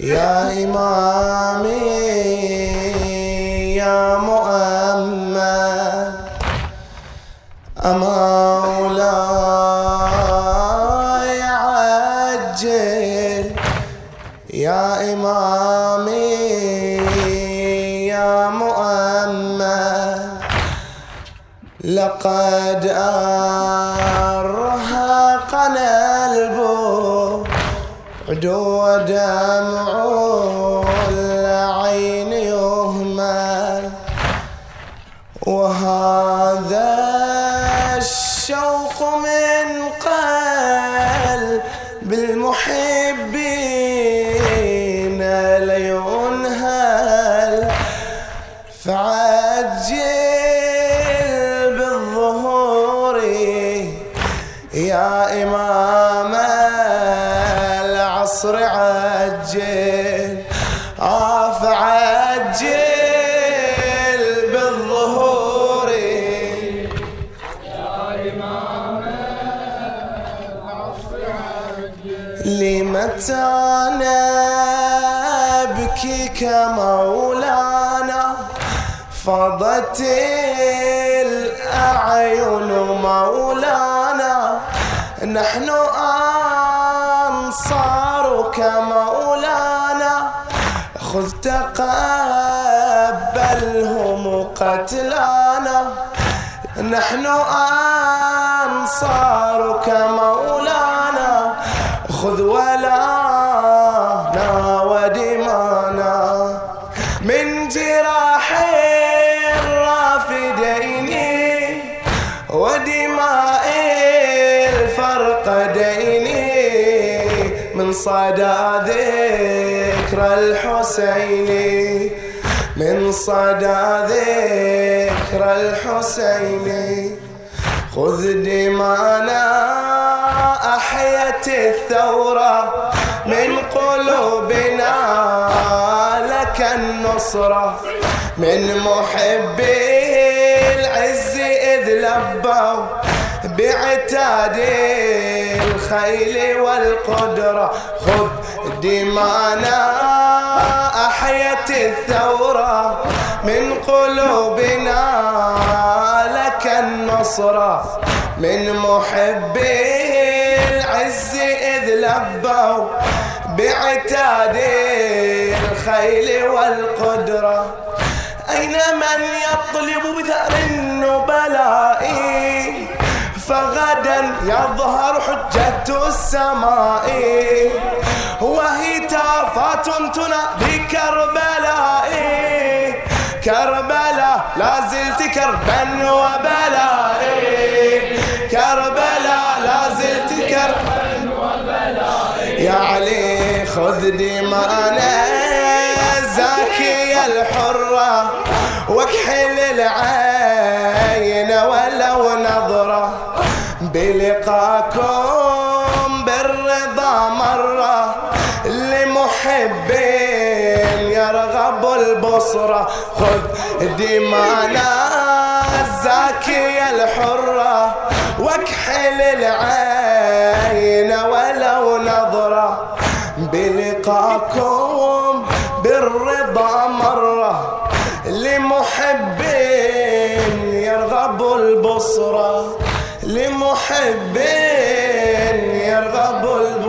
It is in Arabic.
يا إمامي يا مؤمن مولاي عجل. يا إمامي يا مؤمن لقد أرهقنا البعد ودمع العين يهمل. وهذا الشوق من قلب المحبين لينهل. فعجل بالظهور يا إمام. العصر عجل آه فعجل لمتى نبكيك مولانا فضت الأعين مولانا نحن أنصارك مولانا. خذ تقبلهم قتلانا. نحن أنصارك مولانا. خذ ولانا ودمانا. من جراح الرافدين ودماء الفرقدين. صدى ذكر الحسين. من صدى ذكر الحسين. خذ دمانا أحيت الثورة من قلوبنا لك النصرة من محبي العز إذ لبوا بعتاد الخيل والقدرة خذ دمانا أحيت الثورة من قلوبنا لك النصرة من محبي العز إذ لبوا بعتاد الخيل والقدرة أين من يطلب بثأر النبلاء؟ فغدا يظهر حجة السماء. وهتافات تنادي كربلاء. كربلاء لا زلت كربا وبلاء. كربلاء لا زلت كربا وبلاء. يا علي خذ دمانا زاكي الحرة. واكحل العين. مرة لمحبين. يرغب البصرة خذ دمانا. الزاكية الحرة واكحل العين ولو نظرة. بلقاكم بالرضا مرة لمحبين. يرغب البصرة لمحبين. يرغب البصرة.